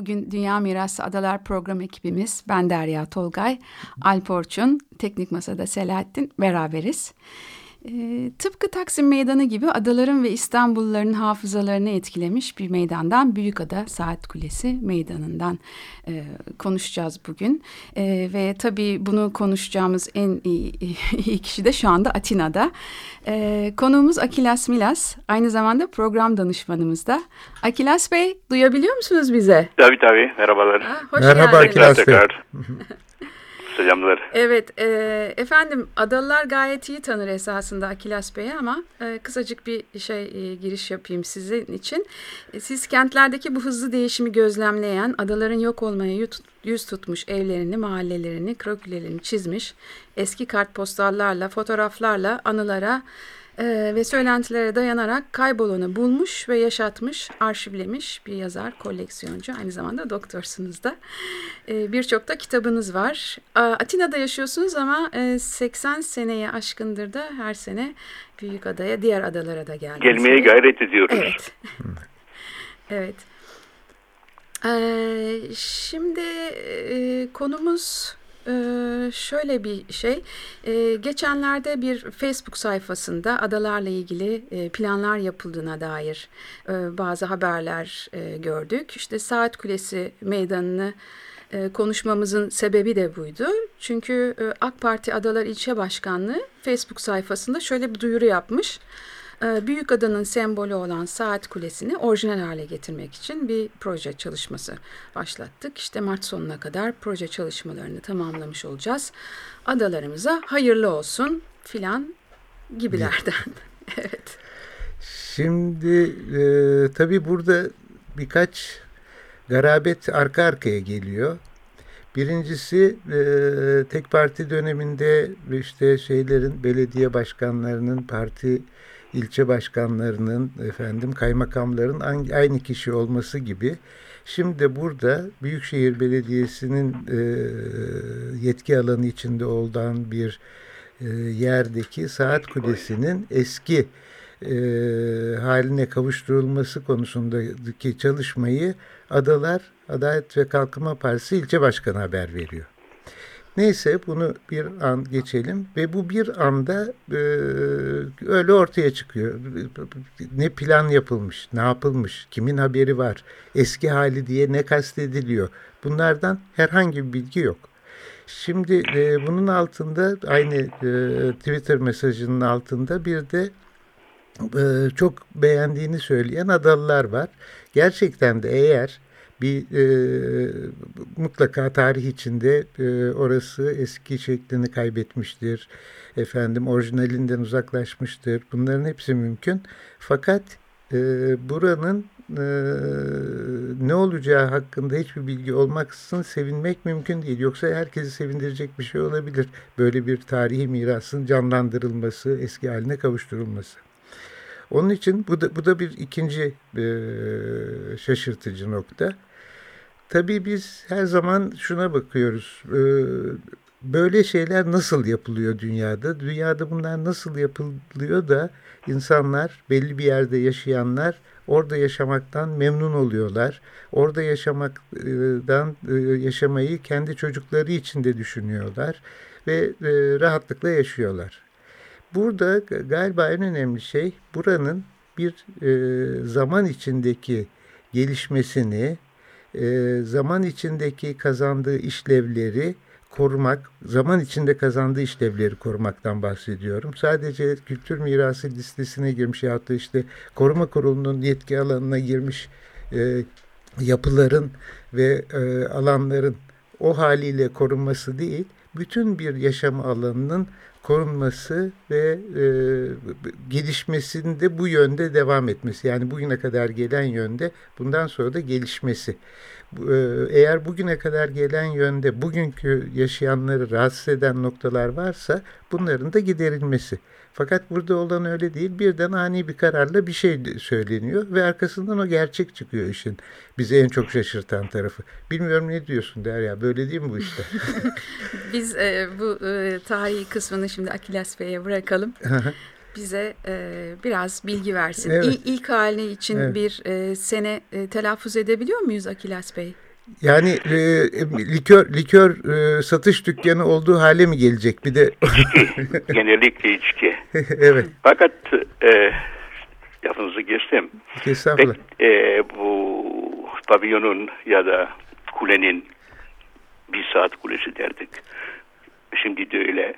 Bugün Dünya Mirası Adalar Program ekibimiz, ben Derya Tolgay, Alp Orçun, Teknik Masada Selahattin beraberiz. E, tıpkı Taksim Meydanı gibi adaların ve İstanbulluların hafızalarını etkilemiş bir meydandan Büyükada Saat Kulesi Meydanı'ndan e, konuşacağız bugün. E, ve tabii bunu konuşacağımız en iyi, iyi kişi de şu anda Atina'da. E, konuğumuz Akilas Milas, aynı zamanda program danışmanımız da. Akilas Bey, duyabiliyor musunuz bize? Tabii tabii, merhabalar. Ha, hoş Merhaba Akilas Bey. Selamlar. Evet, e, efendim Adalılar gayet iyi tanır esasında Akilas Bey'i ama e, kısacık bir şey e, giriş yapayım sizin için. E, siz kentlerdeki bu hızlı değişimi gözlemleyen, adaların yok olmaya yüz tutmuş evlerini, mahallelerini, krokülerini çizmiş, eski kartpostallarla, fotoğraflarla anılara e, ve söylentilere dayanarak kaybolanı bulmuş ve yaşatmış, arşivlemiş bir yazar, koleksiyoncu. Aynı zamanda doktorsunuz da. E, Birçok da kitabınız var. E, Atina'da yaşıyorsunuz ama e, 80 seneye aşkındır da her sene Büyük Adaya, diğer adalara da geldiniz. Gelmeye gayret ediyoruz. Evet. evet. Ee, şimdi e, konumuz ee, şöyle bir şey, ee, geçenlerde bir Facebook sayfasında adalarla ilgili e, planlar yapıldığına dair e, bazı haberler e, gördük. İşte Saat Kulesi meydanını konuşmamızın sebebi de buydu. Çünkü AK Parti Adalar İlçe Başkanlığı Facebook sayfasında şöyle bir duyuru yapmış. Ee, Büyük Adanın sembolü olan Saat Kulesi'ni orijinal hale getirmek için bir proje çalışması başlattık. İşte Mart sonuna kadar proje çalışmalarını tamamlamış olacağız. Adalarımıza hayırlı olsun filan gibilerden. evet. Şimdi e, tabii burada birkaç garabet arka arkaya geliyor. Birincisi e, tek parti döneminde işte şeylerin belediye başkanlarının parti ilçe başkanlarının, efendim kaymakamların aynı kişi olması gibi. Şimdi burada Büyükşehir Belediyesi'nin e, yetki alanı içinde olan bir e, yerdeki saat kulesinin eski e, haline kavuşturulması konusundaki çalışmayı Adalar Adalet ve Kalkınma Partisi ilçe başkanı haber veriyor. Neyse bunu bir an geçelim ve bu bir anda e, öyle ortaya çıkıyor. Ne plan yapılmış, ne yapılmış, kimin haberi var, eski hali diye ne kastediliyor. Bunlardan herhangi bir bilgi yok. Şimdi e, bunun altında aynı e, Twitter mesajının altında bir de e, çok beğendiğini söyleyen adalılar var. Gerçekten de eğer bir e, mutlaka tarih içinde e, orası eski şeklini kaybetmiştir. Efendim orijinalinden uzaklaşmıştır. Bunların hepsi mümkün. Fakat e, buranın e, ne olacağı hakkında hiçbir bilgi olmaksızın sevinmek mümkün değil. Yoksa herkesi sevindirecek bir şey olabilir. Böyle bir tarihi mirasın canlandırılması, eski haline kavuşturulması. Onun için bu da, bu da bir ikinci e, şaşırtıcı nokta. Tabii biz her zaman şuna bakıyoruz. Böyle şeyler nasıl yapılıyor dünyada? Dünyada bunlar nasıl yapılıyor da insanlar belli bir yerde yaşayanlar orada yaşamaktan memnun oluyorlar. Orada yaşamaktan yaşamayı kendi çocukları için de düşünüyorlar ve rahatlıkla yaşıyorlar. Burada galiba en önemli şey buranın bir zaman içindeki gelişmesini, e, zaman içindeki kazandığı işlevleri korumak, zaman içinde kazandığı işlevleri korumaktan bahsediyorum. Sadece kültür mirası listesine girmiş ya da işte koruma kurulunun yetki alanına girmiş e, yapıların ve e, alanların o haliyle korunması değil, bütün bir yaşam alanının korunması ve e, gelişmesinde bu yönde devam etmesi. Yani bugüne kadar gelen yönde bundan sonra da gelişmesi. E, eğer bugüne kadar gelen yönde bugünkü yaşayanları rahatsız eden noktalar varsa bunların da giderilmesi. Fakat burada olan öyle değil. Birden ani bir kararla bir şey söyleniyor ve arkasından o gerçek çıkıyor işin. Bizi en çok şaşırtan tarafı. Bilmiyorum ne diyorsun Derya? Böyle değil mi bu işte? Biz e, bu e, tarihi kısmını şimdi Akilas Bey'e bırakalım. bize e, biraz bilgi versin. Evet. İl, ilk hali için evet. bir e, sene e, telaffuz edebiliyor muyuz Akilas Bey? Yani e, likör likör e, satış dükkanı olduğu hale mi gelecek bir de? Genellikle içki. evet. Fakat e, lafınızı geçtim. Estağfurullah. Pek, e, bu pavyonun ya da kulenin bir saat kulesi derdik. Şimdi de öyle.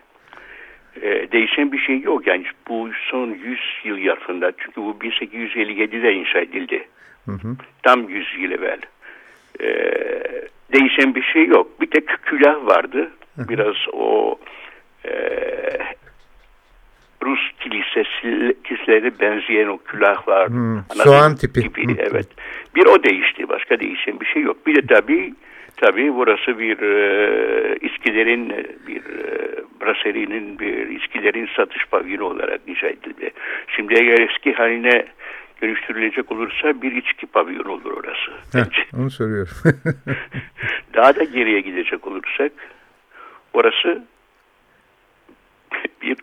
E, değişen bir şey yok. Yani bu son 100 yıl yarfında çünkü bu 1857'de inşa edildi. Hı hı. Tam 100 yıl evvel. E, değişen bir şey yok. Bir tek külah vardı. Biraz o e, Rus kilisesi, kiliselerine benzeyen o külahlar. Hmm, soğan tipi. Gibi, evet. Bir o değişti. Başka değişen bir şey yok. Bir de tabii tabii burası bir e, İskider'in bir e, braserinin bir İskider'in satış pavyonu olarak inşa edildi. Şimdi eğer eski haline dönüştürülecek olursa bir içki pavyonu olur orası. Heh, onu soruyorum. Daha da geriye gidecek olursak orası bir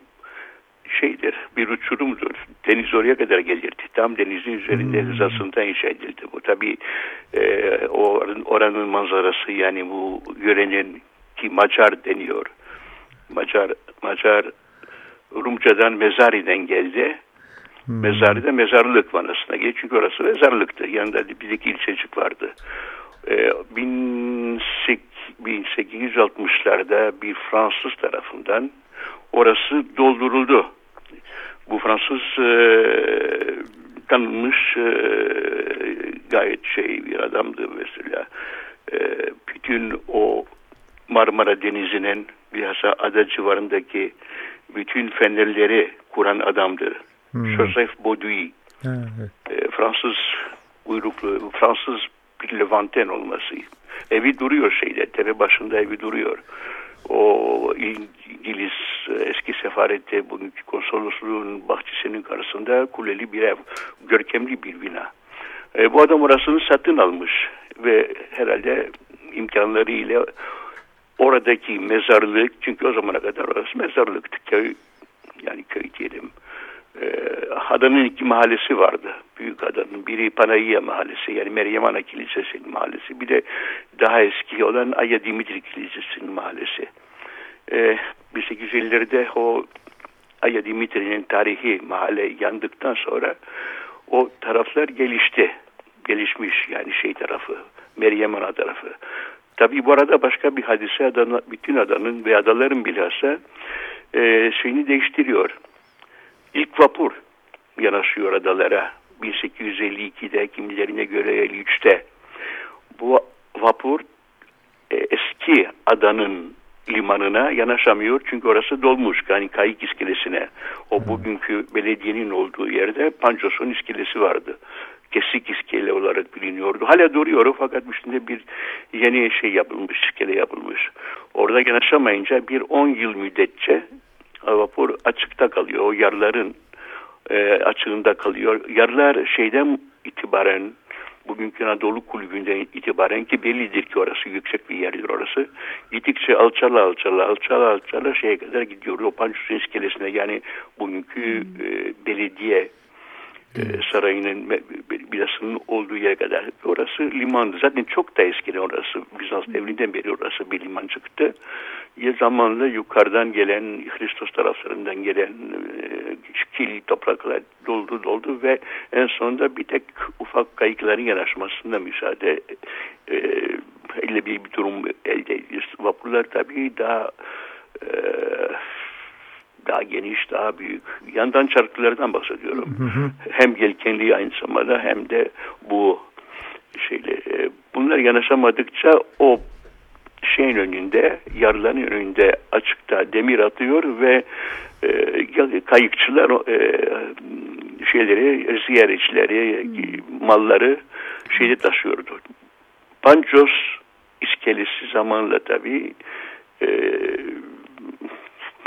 şeydir, bir uçurumdur. Deniz oraya kadar gelirdi. Tam denizin üzerinde hmm. hizasında inşa edildi. Bu tabi e, oranın, oranın manzarası yani bu yörenin ki Macar deniyor. Macar, Macar Rumcadan Mezari'den geldi. Hmm. Mezari de mezarlık manasına geliyor. Çünkü orası mezarlıktı. Yanında bir iki ilçecik vardı. Ee, 1860'larda bir Fransız tarafından orası dolduruldu bu Fransız e, tanınmış e, gayet şey bir adamdı mesela. E, bütün o Marmara Denizi'nin bilhassa ada civarındaki bütün fenerleri kuran adamdır. Hmm. Joseph Bauduy. Evet. E, Fransız uyruklu, Fransız bir Levanten olması. Evi duruyor şeyde, tepe başında evi duruyor o İngiliz eski sefarette bugünkü konsolosluğun bahçesinin karşısında kuleli bir ev, görkemli bir bina. E, bu adam orasını satın almış ve herhalde imkanlarıyla oradaki mezarlık çünkü o zamana kadar orası mezarlıktı köy yani köy diyelim e, adanın iki mahallesi vardı. Büyük adanın biri Panayya mahallesi yani Meryem Ana Kilisesi'nin mahallesi. Bir de daha eski olan Aya Dimitri Kilisesi'nin mahallesi. E, 1850'lerde o Aya Dimitri'nin tarihi mahalle yandıktan sonra o taraflar gelişti. Gelişmiş yani şey tarafı, Meryem Ana tarafı. Tabii bu arada başka bir hadise adana, bütün adanın ve adaların bilhassa e, şeyini değiştiriyor İlk vapur yanaşıyor adalara 1852'de kimilerine göre 53'te. Bu vapur e, eski adanın limanına yanaşamıyor çünkü orası dolmuş yani kayık iskelesine. O bugünkü belediyenin olduğu yerde Pancos'un iskelesi vardı. Kesik iskele olarak biliniyordu. Hala duruyor fakat üstünde bir yeni şey yapılmış, iskele yapılmış. Orada yanaşamayınca bir 10 yıl müddetçe vapur açıkta kalıyor. O yarların e, açığında kalıyor. Yarlar şeyden itibaren bugünkü Anadolu kulübünden itibaren ki bellidir ki orası yüksek bir yerdir orası. Gittikçe alçala alçala alçala alçala şeye kadar gidiyor. O Pançus iskelesine yani bugünkü hmm. e, belediye e, sarayının binasının olduğu yere kadar. Orası limandı. Zaten çok da eskiden orası. Bizans devrinden beri orası bir liman çıktı. Ya zamanla yukarıdan gelen, Hristos taraflarından gelen e, kil topraklar doldu doldu ve en sonunda bir tek ufak kayıkların yanaşmasında müsaade e, ile bir, bir durum elde ediyoruz. Vapurlar tabii daha e, daha geniş, daha büyük. Yandan çarklardan bahsediyorum. Hı hı. Hem yelkenli aynı zamanda hem de bu şeyle e, bunlar yanaşamadıkça o şeyin önünde, yarıların önünde açıkta demir atıyor ve e, kayıkçılar e, şeyleri, ziyaretçileri, malları şeyde taşıyordu. Pancos iskelesi zamanla tabii e,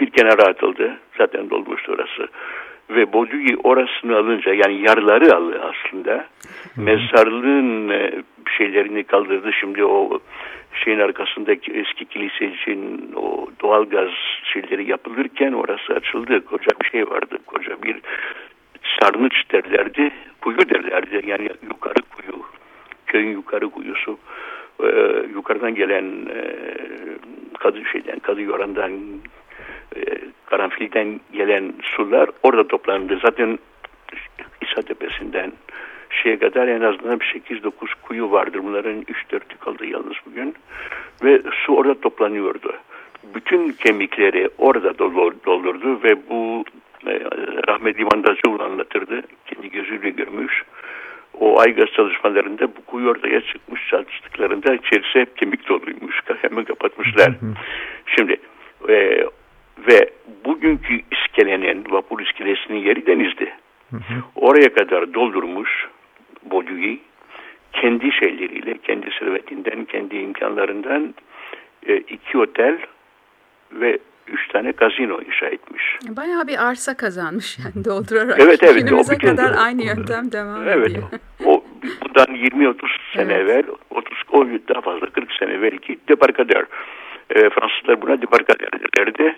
bir kenara atıldı. Zaten dolmuştu orası. Ve Bodugi orasını alınca yani yarları aldı aslında. Mezarlığın e, şeylerini kaldırdı. Şimdi o şeyin arkasındaki eski kilise için o doğalgaz şeyleri yapılırken orası açıldı. Koca bir şey vardı. Koca bir sarnıç derlerdi. Kuyu derlerdi. Yani yukarı kuyu. Köyün yukarı kuyusu. Ee, yukarıdan gelen e, kadı şeyden, kadı yorandan e, karanfilden gelen sular orada toplandı. Zaten İsa Tepesi'nden şeye kadar en azından 8-9 kuyu vardır. Bunların 3-4'ü kaldı yalnız bugün. Ve su orada toplanıyordu. Bütün kemikleri orada doldurdu ve bu e, rahmetli Mandacıoğlu anlatırdı. Kendi gözüyle görmüş. O Aygaz çalışmalarında bu kuyu ortaya çıkmış çalıştıklarında içerisi hep kemik doluymuş. Hemen kapatmışlar. Şimdi e, ve bugünkü iskelenin, vapur iskelesinin yeri denizdi. Oraya kadar doldurmuş Bodu'yu kendi şeyleriyle, kendi servetinden, kendi imkanlarından e, iki otel ve üç tane gazino inşa etmiş. Bayağı bir arsa kazanmış yani doldurarak. Evet evet. Günümüze kadar aynı yöntem devam evet, ediyor. O, bundan 20-30 sene Evet. evvel, 30 o daha fazla 40 sene evvelki debarkadör. E, Fransızlar buna debarkadör derlerdi.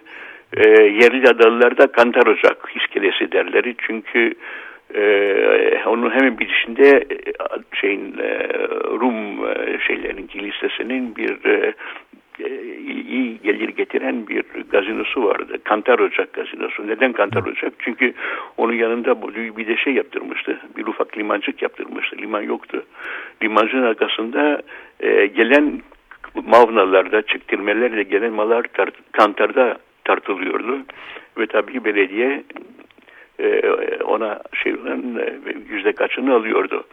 E, yerli adalılarda kantar ocak iskelesi derleri. Çünkü e, onun hemen bitişinde e, şeyin e, Rum e, şeylerinin kilisesinin bir e, iyi gelir getiren bir gazinosu vardı. Kantar Ocak gazinosu. Neden Kantar Ocak? Çünkü onun yanında bir de şey yaptırmıştı. Bir ufak limancık yaptırmıştı. Liman yoktu. Limancının arkasında e, gelen mavnalarda, çektirmelerle gelen mallar tart, kantarda tartılıyordu. Ve tabii belediye e, ona şey olan e, yüzde kaçını alıyordu.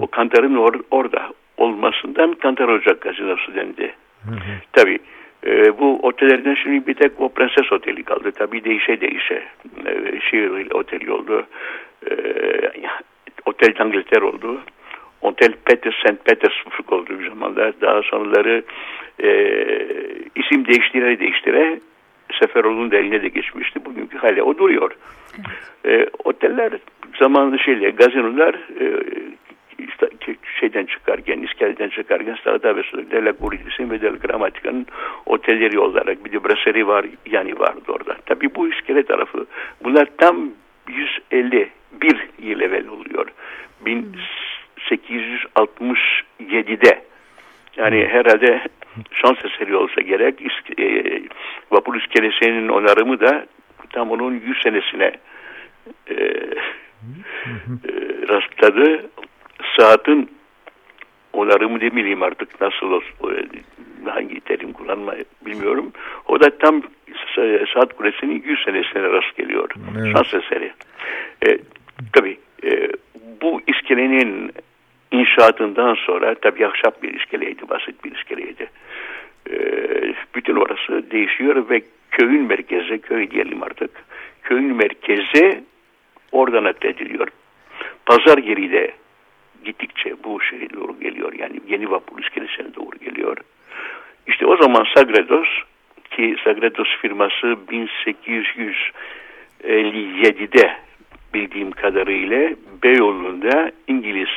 O kantarın or, orada olmasından Kantar Ocak gazinosu dendi. Tabii e, bu otellerden şimdi bir tek o Prenses Oteli kaldı. Tabii değişe değişe. E, şehir oteli oldu. E, Otel d'Angleterre oldu. Otel Peter St. Petersburg oldu bir zamanlar. Daha sonraları e, isim değiştire değiştire Seferoğlu'nun da eline de geçmişti. Bugünkü hale o duruyor. E, oteller zamanlı şeyler, gazinolar e, işte şeyden çıkarken, iskeleden çıkarken Sağda ve Sözde La Guridis'in ve Del Gramatika'nın otelleri olarak bir de brasserie var, yani vardı orada. Tabii bu iskele tarafı bunlar tam 151 yıl evvel oluyor. 1867'de yani herhalde şans eseri olsa gerek e, vapur iskelesinin onarımı da tam onun 100 senesine e, e, rastladı. Saatin onarımı demeyeyim artık nasıl olsun, hangi terim kullanma bilmiyorum. O da tam saat kulesinin 100 senesine rast geliyor. Evet. Şans eseri. E, tabii e, bu iskelenin inşaatından sonra tabii ahşap bir iskeleydi, basit bir iskeleydi. E, bütün orası değişiyor ve köyün merkezi, köy diyelim artık, köyün merkezi oradan addediliyor. Pazar yeri de gittikçe bu şehre doğru geliyor. Yani yeni vapur iskelesine doğru geliyor. İşte o zaman Sagredos ki Sagredos firması 1857'de bildiğim kadarıyla Beyoğlu'nda İngiliz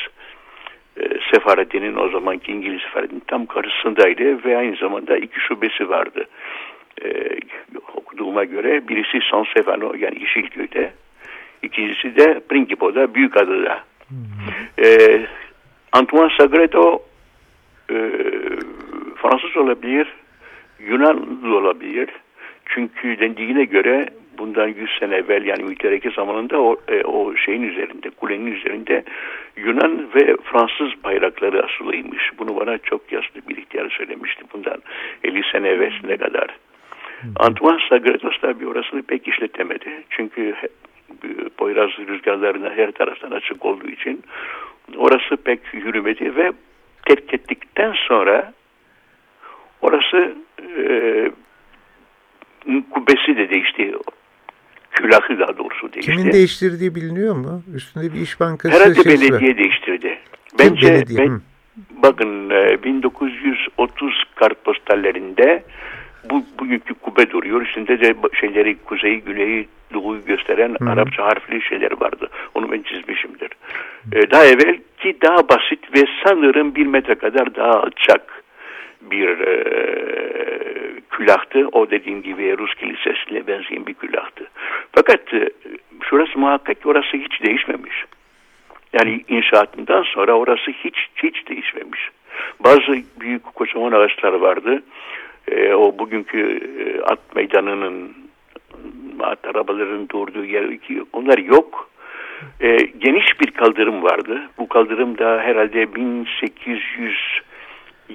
e, sefaretinin o zamanki İngiliz sefaretinin tam karşısındaydı ve aynı zamanda iki şubesi vardı. E, okuduğuma göre birisi San Stefano yani Yeşilköy'de ikincisi de Principo'da Büyükada'da. E, Antoine Sagredo e, Fransız olabilir, Yunanlı olabilir. Çünkü dendiğine göre bundan 100 sene evvel yani mütereke zamanında o, e, o şeyin üzerinde, kulenin üzerinde Yunan ve Fransız bayrakları asılıymış. Bunu bana çok yaşlı bir ihtiyar söylemişti bundan 50 sene evvelsine kadar. Antoine Sagredos tabi orasını pek işletemedi. Çünkü Poyraz rüzgarlarına her taraftan açık olduğu için orası pek yürümedi ve terk ettikten sonra orası e, kubbesi de değişti. Külahı daha doğrusu değişti. Kimin değiştirdiği biliniyor mu? Üstünde bir iş bankası Herhalde belediye var. değiştirdi. Bence belediye? Ben, bakın 1930 kartpostallerinde bu bugünkü kubbe duruyor. Üstünde de şeyleri kuzeyi, güneyi, doğuyu gösteren Hı. Arapça harfli şeyler vardı. Onu ben çizmişimdir. Ee, daha evvel ki daha basit ve sanırım bir metre kadar daha alçak bir e, külahtı. O dediğim gibi Rus kilisesine benzeyen bir külahtı. Fakat e, şurası muhakkak ki orası hiç değişmemiş. Yani inşaatından sonra orası hiç hiç değişmemiş. Bazı büyük kocaman ağaçlar vardı. E, o bugünkü e, at meydanının at arabaların durduğu yer onlar yok. E, geniş bir kaldırım vardı. Bu kaldırım da herhalde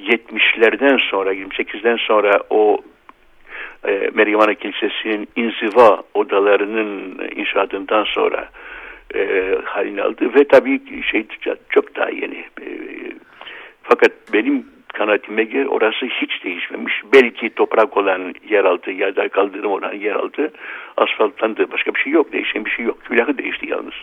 1870'lerden sonra 28'den sonra o e, Meryem Kilisesi'nin inziva odalarının inşaatından sonra e, halini aldı ve tabii şey çok daha yeni. E, fakat benim kanaatime göre orası hiç değişmemiş. Belki toprak olan yeraltı ya da kaldırım olan yeraltı asfaltlandı. Başka bir şey yok. Değişen bir şey yok. Külahı değişti yalnız.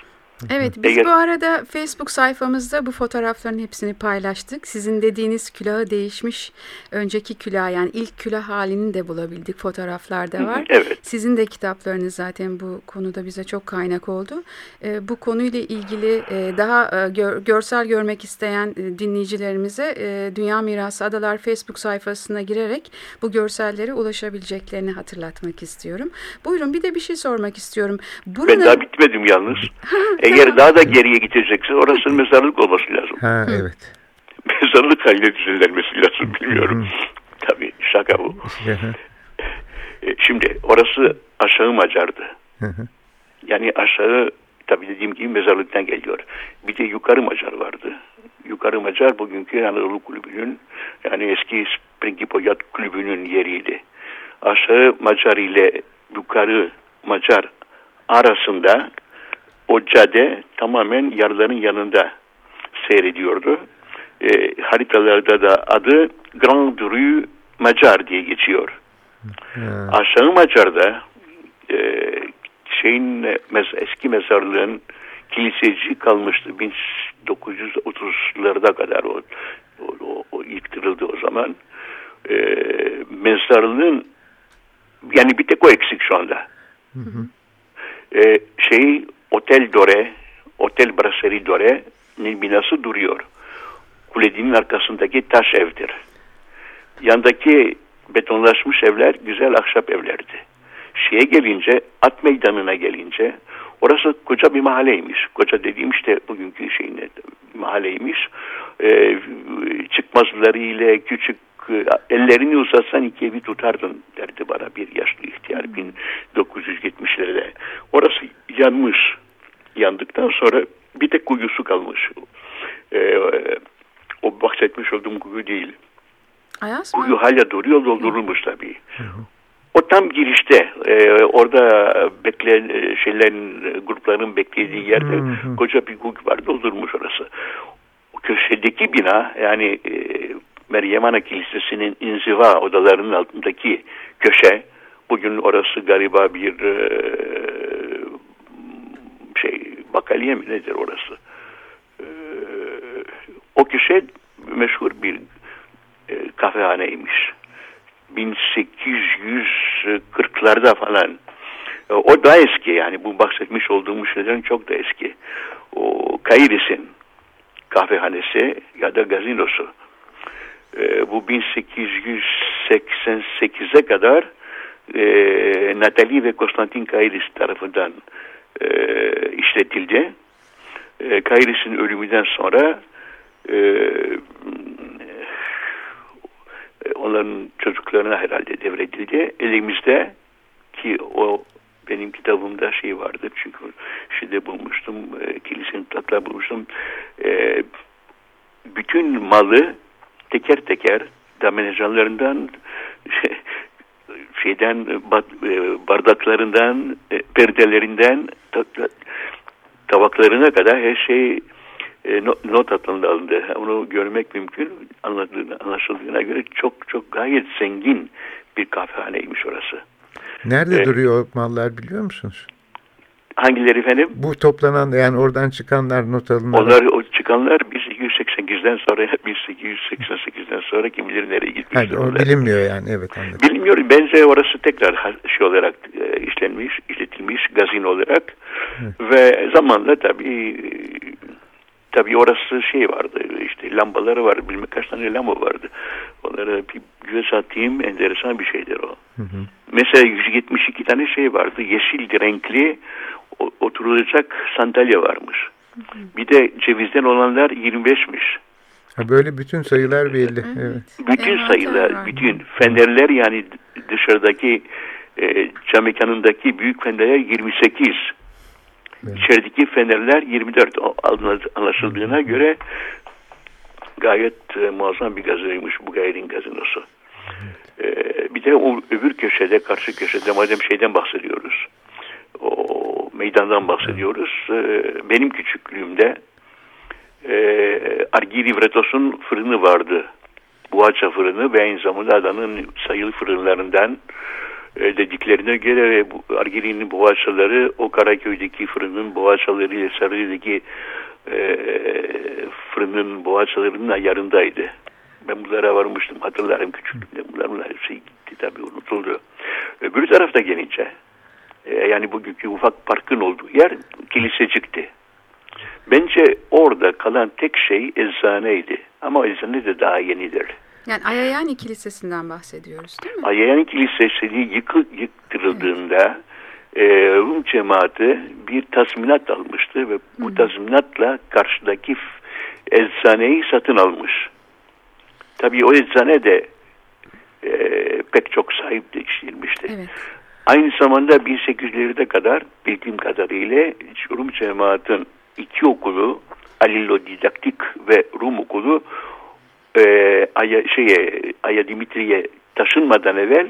Evet biz bu arada Facebook sayfamızda bu fotoğrafların hepsini paylaştık. Sizin dediğiniz külahı değişmiş önceki külah yani ilk külah halini de bulabildik fotoğraflarda var. Evet. Sizin de kitaplarınız zaten bu konuda bize çok kaynak oldu. E, bu konuyla ilgili e, daha e, gör, görsel görmek isteyen e, dinleyicilerimize e, Dünya Mirası Adalar Facebook sayfasına girerek bu görsellere ulaşabileceklerini hatırlatmak istiyorum. Buyurun bir de bir şey sormak istiyorum. Buranın... Ben daha bitmedim yalnız. Eğer daha da geriye gidecekse orası mezarlık olması lazım. Ha, evet. mezarlık haline düzenlenmesi lazım bilmiyorum. Tabii şaka bu. E, şimdi orası aşağı Macar'dı. yani aşağı tabii dediğim gibi mezarlıktan geliyor. Bir de yukarı Macar vardı. Yukarı Macar bugünkü Anadolu Kulübü'nün yani eski Springipoyat Kulübü'nün yeriydi. Aşağı Macar ile yukarı Macar arasında o cadde tamamen yarların yanında seyrediyordu. E, haritalarda da adı Grand Rue Macar diye geçiyor. Hmm. Aşağı Macar'da e, şeyin mez, eski mezarlığın kiliseci kalmıştı 1930'larda kadar o, o, o, o yıktırıldı o zaman. E, mezarlığın yani bir tek o eksik şu anda. Hı hı. E, şey Otel Dore, Otel Brasserie Dore'nin binası duruyor. Kuledinin arkasındaki taş evdir. Yandaki betonlaşmış evler güzel ahşap evlerdi. Şeye gelince, at meydanına gelince orası koca bir mahalleymiş. Koca dediğim işte bugünkü şeyin mahalleymiş. Ee, çıkmazlarıyla küçük ellerini uzatsan iki evi tutardın derdi bana bir yaşlı ihtiyar 1970'lerde. Orası yanmış yandıktan sonra bir tek kuyusu kalmış. Ee, o bahsetmiş olduğum kuyu değil. Ayas Kuyu hala duruyor doldurulmuş tabii. O tam girişte e, orada bekleyen e, şeylerin grupların beklediği yerde koca bir kuyu var doldurmuş orası. O köşedeki bina yani e, Meryem Ana Kilisesi'nin inziva odalarının altındaki köşe bugün orası galiba bir e, bakaliye mi nedir orası? Ee, o köşe meşhur bir e, kafehaneymiş. 1840'larda falan. E, o da eski yani bu bahsetmiş olduğumuz şeylerin çok da eski. O Kairis'in kahvehanesi ya da gazinosu. E, bu 1888'e kadar e, Natalie ve Konstantin Kairis tarafından e, işletildi. E, Kairis'in ölümünden sonra e, onların çocuklarına herhalde devredildi. Elimizde ki o benim kitabımda şey vardı çünkü şeyde bulmuştum e, kilisenin tatlar bulmuştum e, bütün malı teker teker damenejanlarından şeyden e, bardaklarından, e, perdelerinden tabaklarına kadar her şey e, not alındı. Onu görmek mümkün. Anladığına, anlaşıldığına göre çok çok gayet zengin bir kahvehaneymiş orası. Nerede ee, duruyor mallar biliyor musunuz? Hangileri efendim? Bu toplanan yani oradan çıkanlar not alınanlar. Onlar o çıkanlar 1888'den sonra 1888'den sonra kim bilir nereye gitmiştir. Yani, o bilinmiyor yani evet anladım. Bilinmiyor. Bence orası tekrar şey olarak e, işlenmiş, işletilmiş gazin olarak Hı. ve zamanla tabii tabii orası şey vardı işte lambaları var bilmem kaç tane lamba vardı. Onlara bir göz atayım enteresan bir şeydir o. Hı hı. Mesela 172 tane şey vardı. Yeşil renkli oturulacak sandalye varmış. Bir de cevizden olanlar 25'miş. Ha böyle bütün sayılar belli. Evet. Bütün evet, sayılar, evet. bütün fenerler yani dışarıdaki e, cam mekanındaki büyük fenerler 28. Evet. İçerideki fenerler 24 anlaşıldığına göre gayet e, muazzam bir gazinoymuş bu gayrin gazinosu. Evet. E, bir de o öbür köşede, karşı köşede madem şeyden bahsediyoruz meydandan bahsediyoruz. Ee, benim küçüklüğümde e, Argiri Vretos'un fırını vardı. Boğaça fırını ve aynı zamanda adanın sayılı fırınlarından e, dediklerine göre bu Argiri'nin boğaçaları o Karaköy'deki fırının boğaçaları ile Sarı'daki e, fırının boğaçalarının ayarındaydı. Ben bunlara varmıştım hatırlarım küçüklüğümde. Bunlar, bunlar şey gitti tabii unutuldu. Öbür tarafta gelince e, yani bugünkü ufak parkın olduğu yer kilisecikti. Bence orada kalan tek şey eczaneydi. Ama eczane de daha yenidir. Yani Ayayani Kilisesi'nden bahsediyoruz değil mi? Ayayani Kilisesi yıkı, yıktırıldığında evet. e, Rum cemaati bir tazminat almıştı ve bu Hı. tazminatla karşıdaki eczaneyi satın almış. Tabii o eczane de e, pek çok sahip değiştirilmişti. Evet. Aynı zamanda 1800'lerde kadar bildiğim kadarıyla Rum cemaatin iki okulu Alillo Didaktik ve Rum okulu e, Aya, şeye, Aya Dimitri'ye taşınmadan evvel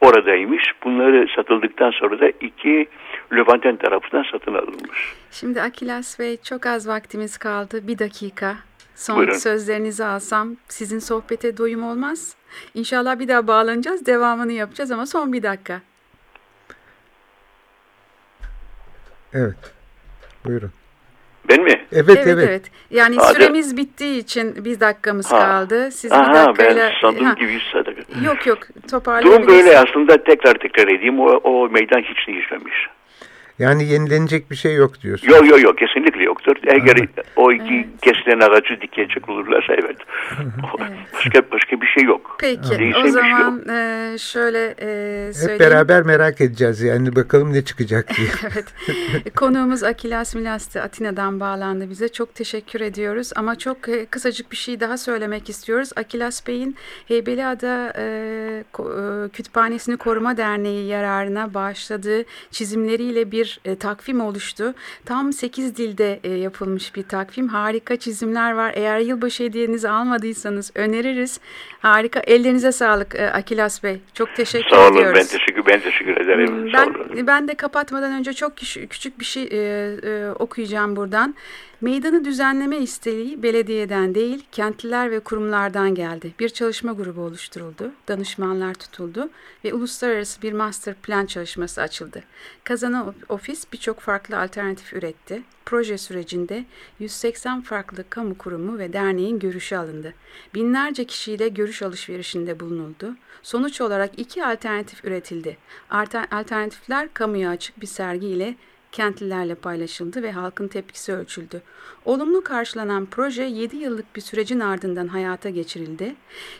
oradaymış. Bunları satıldıktan sonra da iki Levanten tarafından satın alınmış. Şimdi Akilas Bey çok az vaktimiz kaldı. Bir dakika. Son Buyurun. sözlerinizi alsam sizin sohbete doyum olmaz. İnşallah bir daha bağlanacağız. Devamını yapacağız ama son bir dakika. Evet. Buyurun. Ben mi? Evet evet. evet. evet. Yani Hadi. süremiz bittiği için bir dakikamız ha. kaldı. Siz Aha, bir dakikayla... Ben sandım ha. gibi 100 Yok yok toparlayabilirsiniz. Durum böyle aslında tekrar tekrar edeyim. O, o meydan hiç değişmemiş. Yani yenilenecek bir şey yok diyorsun. Yok yok yok kesinlikle yoktur. Eğer evet. o iki evet. kesilen ağacı dikecek olurlarsa evet. evet. başka başka bir şey yok. Peki Değişen o şey zaman şey e, şöyle e, söyleyeyim. Hep beraber merak edeceğiz yani bakalım ne çıkacak diye. evet. Konuğumuz Akilas Milas'tı Atina'dan bağlandı bize. Çok teşekkür ediyoruz ama çok e, kısacık bir şey daha söylemek istiyoruz. Akilas Bey'in Heybeliada e, e, Kütüphanesini Koruma Derneği yararına bağışladığı çizimleriyle bir bir e, takvim oluştu. Tam 8 dilde e, yapılmış bir takvim. Harika çizimler var. Eğer yılbaşı hediyenizi almadıysanız öneririz. Harika. Ellerinize sağlık e, Akilas Bey. Çok teşekkür Sağ olun, ediyoruz. Ben teşekkür, ben teşekkür ederim. Hmm, ben, ben de kapatmadan önce çok küçük, küçük bir şey e, e, okuyacağım buradan. Meydanı düzenleme isteği belediyeden değil, kentliler ve kurumlardan geldi. Bir çalışma grubu oluşturuldu, danışmanlar tutuldu ve uluslararası bir master plan çalışması açıldı. Kazanan ofis birçok farklı alternatif üretti. Proje sürecinde 180 farklı kamu kurumu ve derneğin görüşü alındı. Binlerce kişiyle görüş alışverişinde bulunuldu. Sonuç olarak iki alternatif üretildi. Alternatifler kamuya açık bir sergiyle kentlilerle paylaşıldı ve halkın tepkisi ölçüldü. Olumlu karşılanan proje 7 yıllık bir sürecin ardından hayata geçirildi.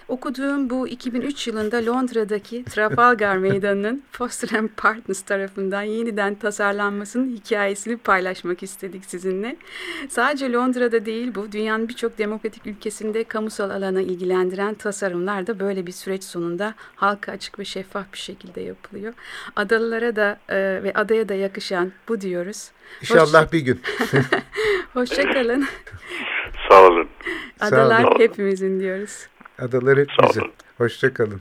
Okuduğum bu 2003 yılında Londra'daki Trafalgar Meydanı'nın Foster Partners tarafından yeniden tasarlanmasının hikayesini paylaşmak istedik sizinle. Sadece Londra'da değil bu, dünyanın birçok demokratik ülkesinde kamusal alana ilgilendiren tasarımlar da böyle bir süreç sonunda halka açık ve şeffaf bir şekilde yapılıyor. Adalılara da e, ve adaya da yakışan bu diyoruz. İnşallah Hoş... bir gün. Hoşçakalın. Sağ olun. Adalar Sağ olun. hepimizin diyoruz. Adalar hepimizin. Hoşçakalın.